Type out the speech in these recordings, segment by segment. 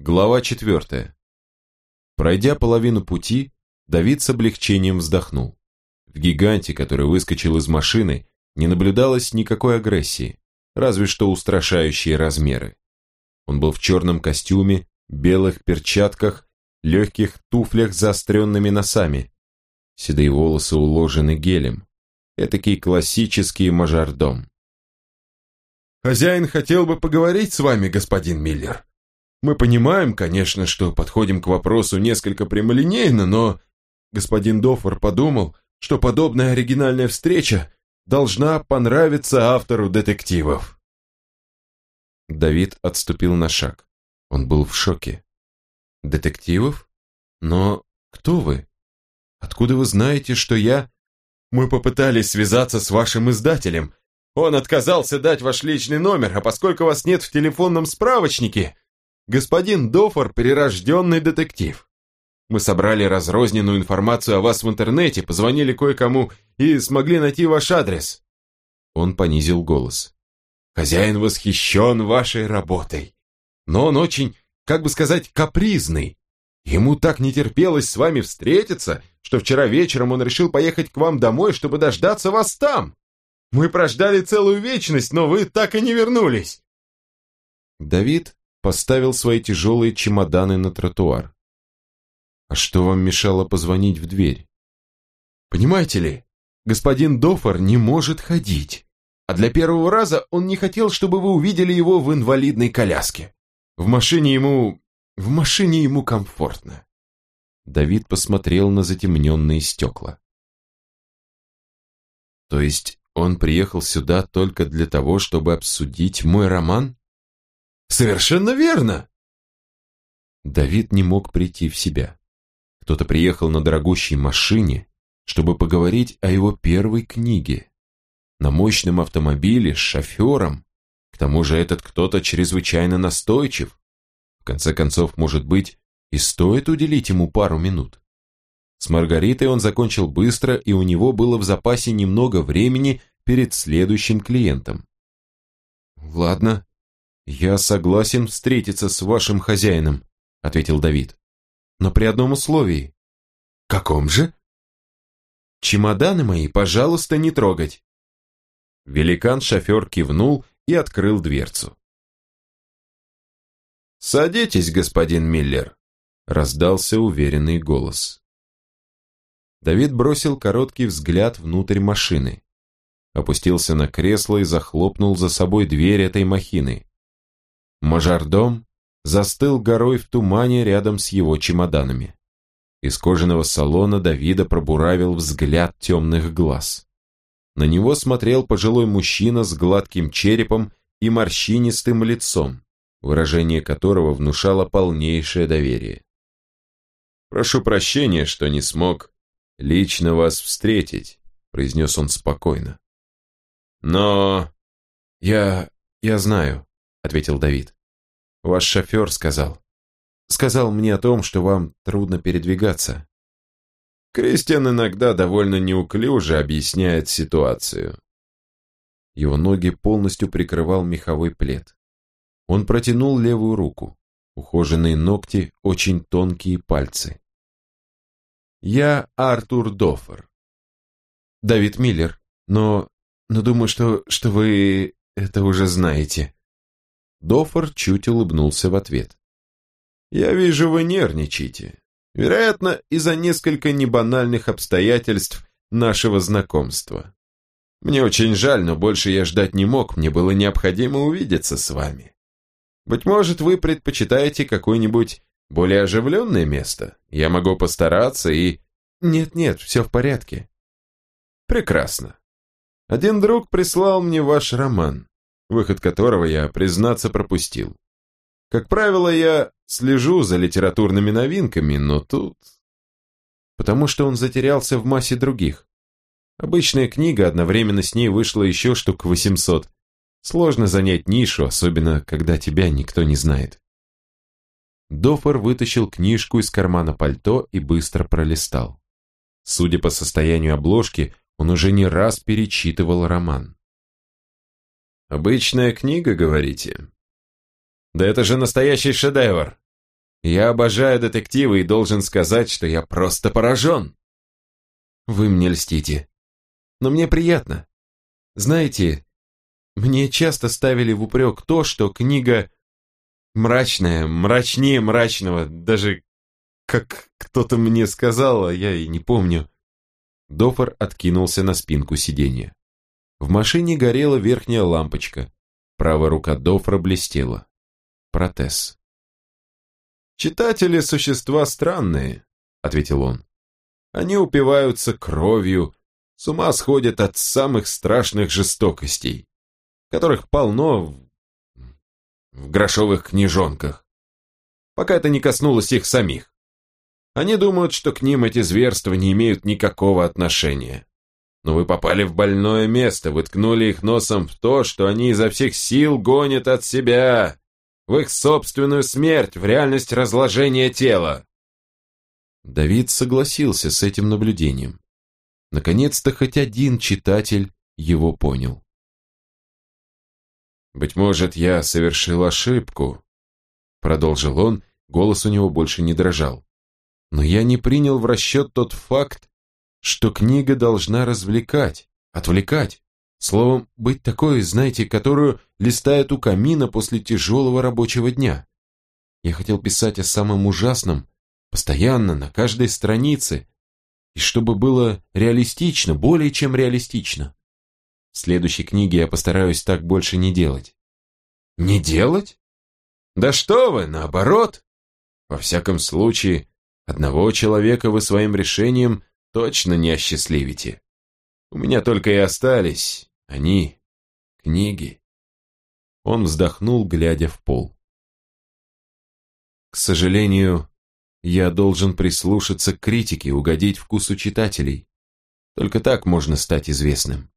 Глава четвертая. Пройдя половину пути, Давид с облегчением вздохнул. В гиганте, который выскочил из машины, не наблюдалось никакой агрессии, разве что устрашающие размеры. Он был в черном костюме, белых перчатках, легких туфлях с заостренными носами. Седые волосы уложены гелем. Этакий классический мажордом. «Хозяин хотел бы поговорить с вами, господин Миллер», мы понимаем, конечно, что подходим к вопросу несколько прямолинейно, но господин Доффор подумал, что подобная оригинальная встреча должна понравиться автору детективов. Давид отступил на шаг. Он был в шоке. Детективов? Но кто вы? Откуда вы знаете, что я... Мы попытались связаться с вашим издателем. Он отказался дать ваш личный номер, а поскольку вас нет в телефонном справочнике, Господин Дофор – перерожденный детектив. Мы собрали разрозненную информацию о вас в интернете, позвонили кое-кому и смогли найти ваш адрес». Он понизил голос. «Хозяин восхищен вашей работой. Но он очень, как бы сказать, капризный. Ему так не терпелось с вами встретиться, что вчера вечером он решил поехать к вам домой, чтобы дождаться вас там. Мы прождали целую вечность, но вы так и не вернулись». Давид поставил свои тяжелые чемоданы на тротуар. «А что вам мешало позвонить в дверь?» «Понимаете ли, господин Дофор не может ходить, а для первого раза он не хотел, чтобы вы увидели его в инвалидной коляске. В машине ему... в машине ему комфортно». Давид посмотрел на затемненные стекла. «То есть он приехал сюда только для того, чтобы обсудить мой роман?» Совершенно верно. Давид не мог прийти в себя. Кто-то приехал на дорогущей машине, чтобы поговорить о его первой книге. На мощном автомобиле с шофером. К тому же этот кто-то чрезвычайно настойчив. В конце концов, может быть, и стоит уделить ему пару минут. С Маргаритой он закончил быстро, и у него было в запасе немного времени перед следующим клиентом. «Ладно», «Я согласен встретиться с вашим хозяином», — ответил Давид. «Но при одном условии». «Каком же?» «Чемоданы мои, пожалуйста, не трогать». Великан-шофер кивнул и открыл дверцу. «Садитесь, господин Миллер», — раздался уверенный голос. Давид бросил короткий взгляд внутрь машины, опустился на кресло и захлопнул за собой дверь этой махины. Мажордом застыл горой в тумане рядом с его чемоданами. Из кожаного салона Давида пробуравил взгляд темных глаз. На него смотрел пожилой мужчина с гладким черепом и морщинистым лицом, выражение которого внушало полнейшее доверие. «Прошу прощения, что не смог лично вас встретить», произнес он спокойно. «Но я... я знаю», — ответил Давид. «Ваш шофер сказал. Сказал мне о том, что вам трудно передвигаться». Кристиан иногда довольно неуклюже объясняет ситуацию. Его ноги полностью прикрывал меховой плед. Он протянул левую руку. Ухоженные ногти, очень тонкие пальцы. «Я Артур Доффер». «Давид Миллер, но... но думаю, что... что вы это уже знаете». Дофор чуть улыбнулся в ответ. «Я вижу, вы нервничаете. Вероятно, из-за несколько небанальных обстоятельств нашего знакомства. Мне очень жаль, но больше я ждать не мог, мне было необходимо увидеться с вами. Быть может, вы предпочитаете какое-нибудь более оживленное место? Я могу постараться и...» «Нет-нет, все в порядке». «Прекрасно. Один друг прислал мне ваш роман выход которого я, признаться, пропустил. Как правило, я слежу за литературными новинками, но тут... Потому что он затерялся в массе других. Обычная книга, одновременно с ней вышло еще штук 800. Сложно занять нишу, особенно когда тебя никто не знает. Дофор вытащил книжку из кармана пальто и быстро пролистал. Судя по состоянию обложки, он уже не раз перечитывал роман. Обычная книга, говорите? Да это же настоящий шедевр. Я обожаю детективы и должен сказать, что я просто поражен. Вы мне льстите. Но мне приятно. Знаете, мне часто ставили в упрек то, что книга мрачная, мрачнее мрачного, даже как кто-то мне сказал, а я и не помню. Дофор откинулся на спинку сиденья. В машине горела верхняя лампочка. Правая рука Дофра блестела. Протез. «Читатели – существа странные», – ответил он. «Они упиваются кровью, с ума сходят от самых страшных жестокостей, которых полно в, в грошовых книжонках, пока это не коснулось их самих. Они думают, что к ним эти зверства не имеют никакого отношения. Но вы попали в больное место, вы ткнули их носом в то, что они изо всех сил гонят от себя, в их собственную смерть, в реальность разложения тела. Давид согласился с этим наблюдением. Наконец-то хоть один читатель его понял. «Быть может, я совершил ошибку», — продолжил он, голос у него больше не дрожал. «Но я не принял в расчет тот факт, что книга должна развлекать, отвлекать, словом, быть такой, знаете, которую листают у камина после тяжелого рабочего дня. Я хотел писать о самом ужасном, постоянно, на каждой странице, и чтобы было реалистично, более чем реалистично. В следующей книге я постараюсь так больше не делать. Не делать? Да что вы, наоборот. Во всяком случае, одного человека вы своим решением точно не осчастливите. У меня только и остались они, книги. Он вздохнул, глядя в пол. К сожалению, я должен прислушаться к критике, угодить вкусу читателей. Только так можно стать известным.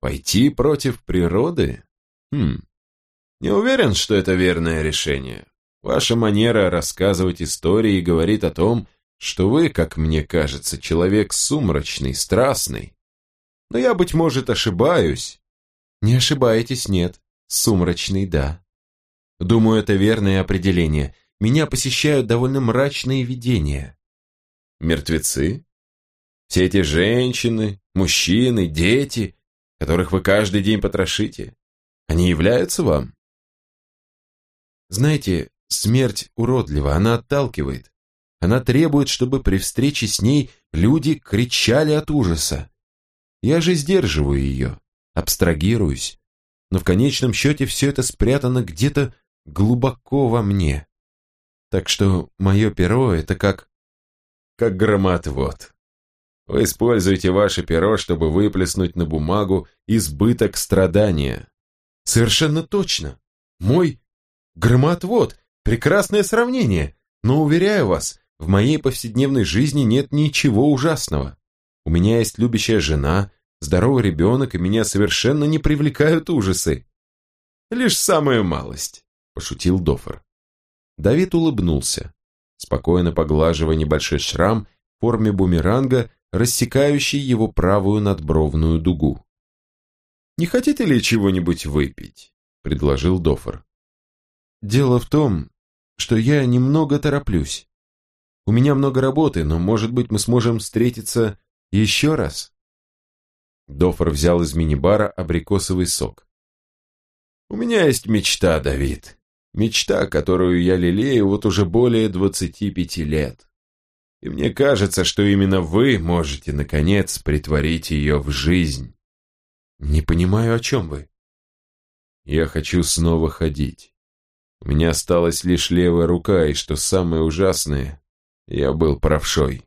Пойти против природы? Хм. Не уверен, что это верное решение. Ваша манера рассказывать истории говорит о том, что вы, как мне кажется, человек сумрачный, страстный. Но я, быть может, ошибаюсь. Не ошибаетесь, нет. Сумрачный, да. Думаю, это верное определение меня посещают довольно мрачные видения. Мертвецы? Все эти женщины, мужчины, дети, которых вы каждый день потрошите, они являются вам? Знаете, смерть уродлива, она отталкивает. Она требует, чтобы при встрече с ней люди кричали от ужаса. Я же сдерживаю ее, абстрагируюсь, но в конечном счете все это спрятано где-то глубоко во мне. Так что мое перо — это как... как громотвод. Вы используете ваше перо, чтобы выплеснуть на бумагу избыток страдания. Совершенно точно. Мой громотвод — прекрасное сравнение, но, уверяю вас, в моей повседневной жизни нет ничего ужасного. У меня есть любящая жена, здоровый ребенок, и меня совершенно не привлекают ужасы. Лишь самая малость, пошутил Дофер. Давид улыбнулся, спокойно поглаживая небольшой шрам в форме бумеранга, рассекающий его правую надбровную дугу. «Не хотите ли чего-нибудь выпить?» – предложил Дофор. «Дело в том, что я немного тороплюсь. У меня много работы, но, может быть, мы сможем встретиться еще раз?» Дофор взял из мини-бара абрикосовый сок. «У меня есть мечта, Давид. Мечта, которую я лелею вот уже более 25 лет. И мне кажется, что именно вы можете, наконец, притворить ее в жизнь. Не понимаю, о чем вы. Я хочу снова ходить. У меня осталась лишь левая рука, и что самое ужасное, я был правшой.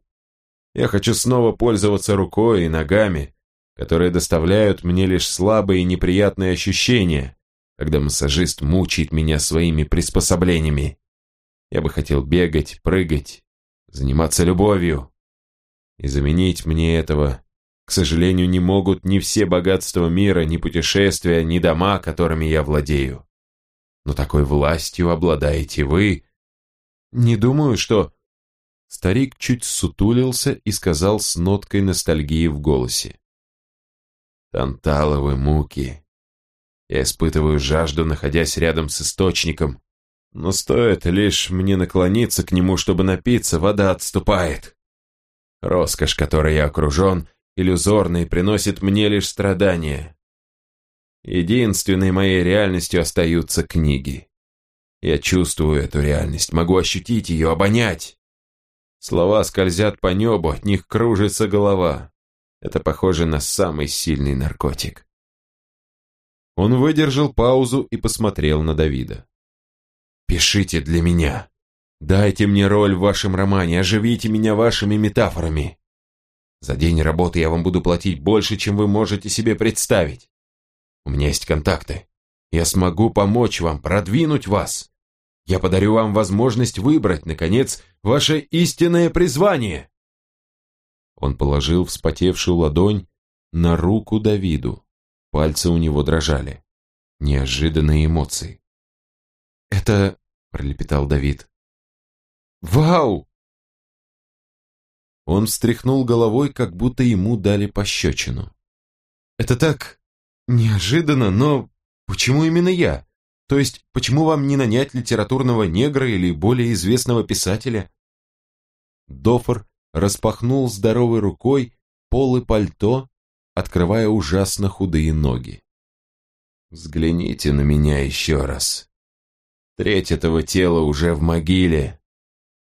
Я хочу снова пользоваться рукой и ногами, которые доставляют мне лишь слабые и неприятные ощущения, когда массажист мучает меня своими приспособлениями. Я бы хотел бегать, прыгать, заниматься любовью. И заменить мне этого, к сожалению, не могут ни все богатства мира, ни путешествия, ни дома, которыми я владею. Но такой властью обладаете вы. Не думаю, что... Старик чуть сутулился и сказал с ноткой ностальгии в голосе. Танталовы муки. Я испытываю жажду, находясь рядом с источником, но стоит лишь мне наклониться к нему, чтобы напиться, вода отступает. Роскошь, которой я окружен, иллюзорной, приносит мне лишь страдания. Единственной моей реальностью остаются книги. Я чувствую эту реальность, могу ощутить ее, обонять. Слова скользят по небу, от них кружится голова. Это похоже на самый сильный наркотик. Он выдержал паузу и посмотрел на Давида. «Пишите для меня. Дайте мне роль в вашем романе, оживите меня вашими метафорами. За день работы я вам буду платить больше, чем вы можете себе представить. У меня есть контакты. Я смогу помочь вам, продвинуть вас. Я подарю вам возможность выбрать, наконец, ваше истинное призвание. Он положил вспотевшую ладонь на руку Давиду. Пальцы у него дрожали. Неожиданные эмоции. «Это...» — пролепетал Давид. «Вау!» Он встряхнул головой, как будто ему дали пощечину. «Это так неожиданно, но почему именно я? То есть, почему вам не нанять литературного негра или более известного писателя?» Дофор распахнул здоровой рукой полы пальто, открывая ужасно худые ноги. «Взгляните на меня еще раз. Треть этого тела уже в могиле.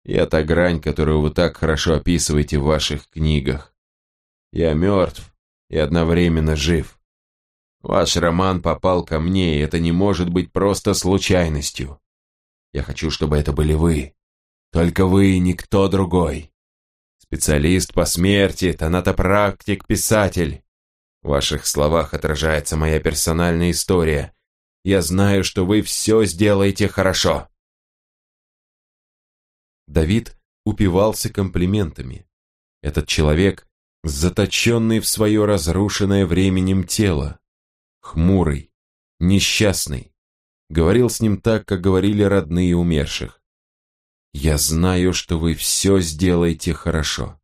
Я та грань, которую вы так хорошо описываете в ваших книгах. Я мертв и одновременно жив. Ваш роман попал ко мне, и это не может быть просто случайностью. Я хочу, чтобы это были вы. Только вы и никто другой. Специалист по смерти, тонатопрактик, писатель. В ваших словах отражается моя персональная история. Я знаю, что вы все сделаете хорошо. Давид упивался комплиментами. Этот человек, заточенный в свое разрушенное временем тело, хмурый, несчастный, говорил с ним так, как говорили родные умерших. «Я знаю, что вы все сделаете хорошо».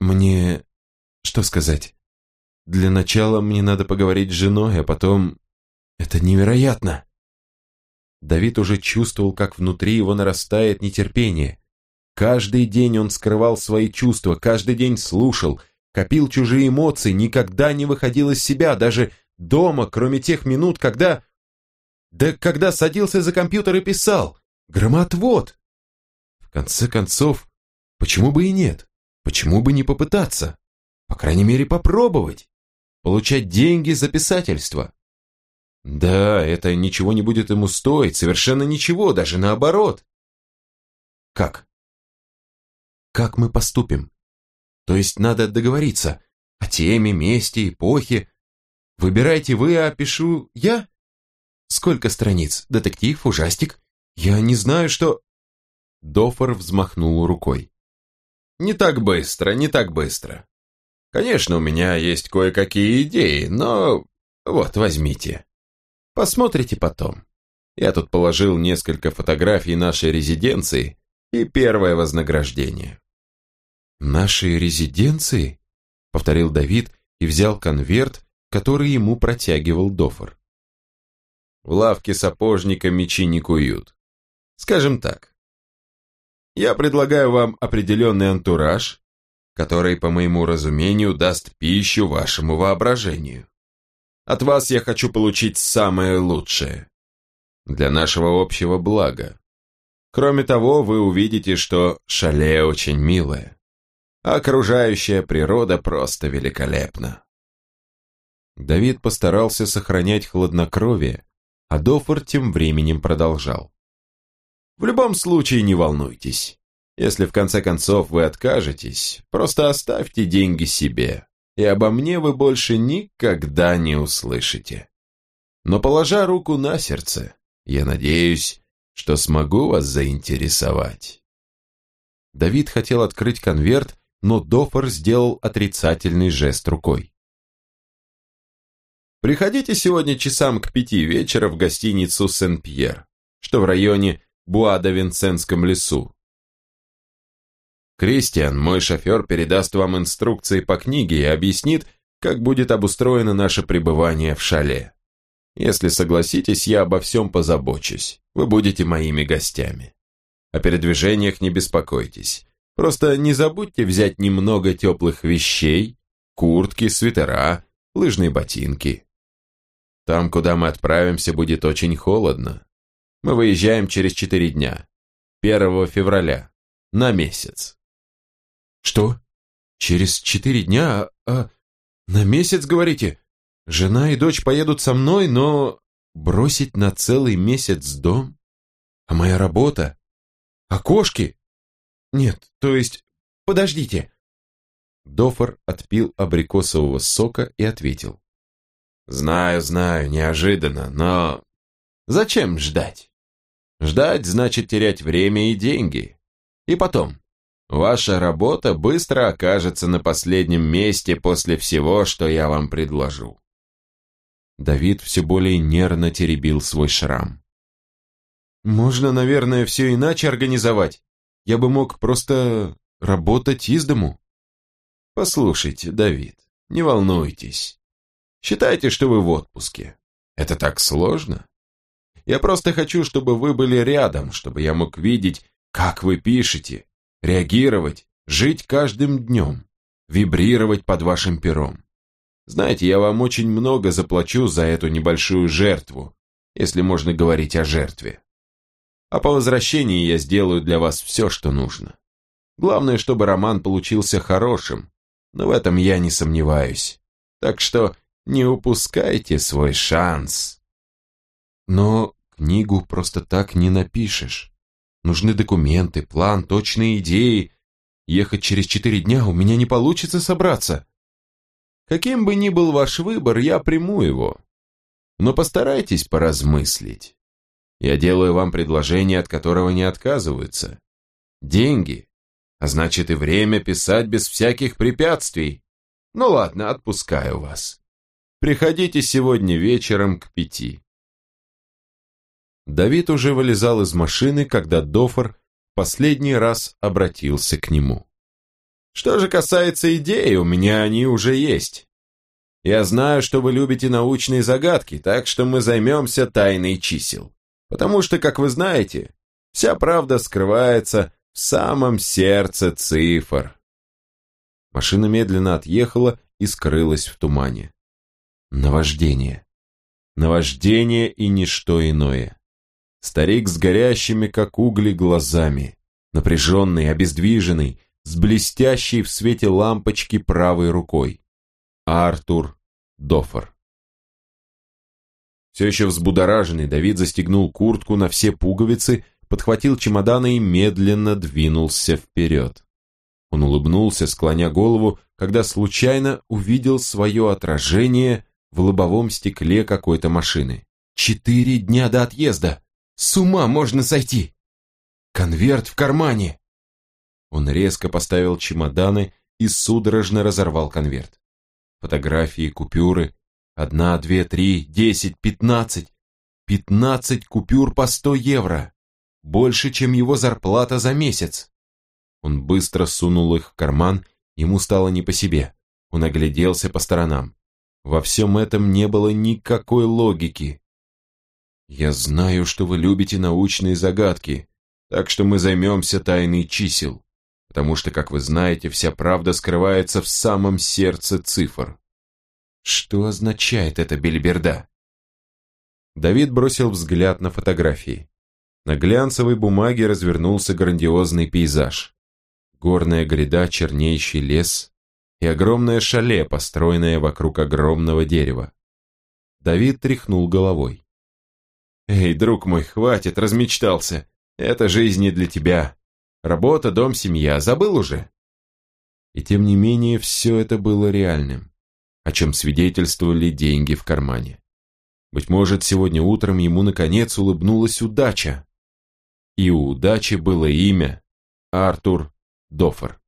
«Мне... что сказать? Для начала мне надо поговорить с женой, а потом... Это невероятно!» Давид уже чувствовал, как внутри его нарастает нетерпение. Каждый день он скрывал свои чувства, каждый день слушал, копил чужие эмоции, никогда не выходил из себя, даже дома, кроме тех минут, когда... Да когда садился за компьютер и писал. Громотвод! В конце концов, почему бы и нет? Почему бы не попытаться? По крайней мере, попробовать. Получать деньги за писательство. Да, это ничего не будет ему стоить, совершенно ничего, даже наоборот. Как? Как мы поступим? То есть надо договориться о теме, месте, эпохе. Выбирайте вы, а пишу я? Сколько страниц? Детектив, ужастик? Я не знаю, что... Дофор взмахнул рукой. Не так быстро, не так быстро. Конечно, у меня есть кое-какие идеи, но... Вот, возьмите. Посмотрите потом. Я тут положил несколько фотографий нашей резиденции и первое вознаграждение. «Нашей резиденции?» — повторил Давид и взял конверт, который ему протягивал Дофор. В лавке сапожника мечи не куют. Скажем так, я предлагаю вам определенный антураж, который, по моему разумению, даст пищу вашему воображению. От вас я хочу получить самое лучшее. Для нашего общего блага. Кроме того, вы увидите, что шале очень милое. Окружающая природа просто великолепна. Давид постарался сохранять хладнокровие, а Дофор тем временем продолжал. В любом случае не волнуйтесь. Если в конце концов вы откажетесь, просто оставьте деньги себе и обо мне вы больше никогда не услышите. Но положа руку на сердце, я надеюсь, что смогу вас заинтересовать. Давид хотел открыть конверт, но Дофор сделал отрицательный жест рукой. Приходите сегодня часам к пяти вечера в гостиницу Сен-Пьер, что в районе Буада-Винсенском лесу. Кристиан, мой шофер, передаст вам инструкции по книге и объяснит, как будет обустроено наше пребывание в шале. Если согласитесь, я обо всем позабочусь. Вы будете моими гостями. О передвижениях не беспокойтесь. Просто не забудьте взять немного теплых вещей, куртки, свитера, лыжные ботинки. Там, куда мы отправимся, будет очень холодно. Мы выезжаем через четыре дня. 1 февраля. На месяц. Что? Через четыре дня? А, на месяц, говорите? Жена и дочь поедут со мной, но бросить на целый месяц дом? А моя работа? А кошки? Нет, то есть... Подождите. Дофор отпил абрикосового сока и ответил. Знаю, знаю, неожиданно, но... Зачем ждать? Ждать значит терять время и деньги. И потом, ваша работа быстро окажется на последнем месте после всего, что я вам предложу. Давид все более нервно теребил свой шрам. «Можно, наверное, все иначе организовать. Я бы мог просто работать из дому». «Послушайте, Давид, не волнуйтесь. Считайте, что вы в отпуске. Это так сложно? Я просто хочу, чтобы вы были рядом, чтобы я мог видеть, как вы пишете, реагировать, жить каждым днем, вибрировать под вашим пером. Знаете, я вам очень много заплачу за эту небольшую жертву, если можно говорить о жертве. А по возвращении я сделаю для вас все, что нужно. Главное, чтобы роман получился хорошим, но в этом я не сомневаюсь. Так что не упускайте свой шанс. Но книгу просто так не напишешь. Нужны документы, план, точные идеи. Ехать через четыре дня у меня не получится собраться. Каким бы ни был ваш выбор, я приму его. Но постарайтесь поразмыслить. Я делаю вам предложение, от которого не отказываются. Деньги, а значит и время писать без всяких препятствий. Ну ладно, отпускаю вас. Приходите сегодня вечером к пяти. Давид уже вылезал из машины, когда Дофор последний раз обратился к нему. Что же касается идей, у меня они уже есть. Я знаю, что вы любите научные загадки, так что мы займемся тайной чисел. Потому что, как вы знаете, вся правда скрывается в самом сердце цифр. Машина медленно отъехала и скрылась в тумане. Наваждение. Наваждение и ничто иное. Старик с горящими, как угли, глазами, напряженный, обездвиженный, с блестящей в свете лампочки правой рукой. Артур Дофор. Все еще взбудораженный, Давид застегнул куртку на все пуговицы, подхватил чемоданы и медленно двинулся вперед. Он улыбнулся, склоня голову, когда случайно увидел свое отражение в лобовом стекле какой-то машины. Четыре дня до отъезда! С ума можно сойти! Конверт в кармане! Он резко поставил чемоданы и судорожно разорвал конверт. Фотографии, купюры. Одна, две, три, десять, пятнадцать. Пятнадцать купюр по сто евро. Больше, чем его зарплата за месяц. Он быстро сунул их в карман, ему стало не по себе. Он огляделся по сторонам. Во всем этом не было никакой логики. «Я знаю, что вы любите научные загадки, так что мы займемся тайной чисел потому что, как вы знаете, вся правда скрывается в самом сердце цифр. Что означает эта бельберда? Давид бросил взгляд на фотографии. На глянцевой бумаге развернулся грандиозный пейзаж. Горная гряда, чернейший лес и огромное шале, построенное вокруг огромного дерева. Давид тряхнул головой. «Эй, друг мой, хватит, размечтался. Это жизнь не для тебя. Работа, дом, семья. Забыл уже? И тем не менее, все это было реальным, о чем свидетельствовали деньги в кармане. Быть может, сегодня утром ему наконец улыбнулась удача. И у удачи было имя Артур Доффер.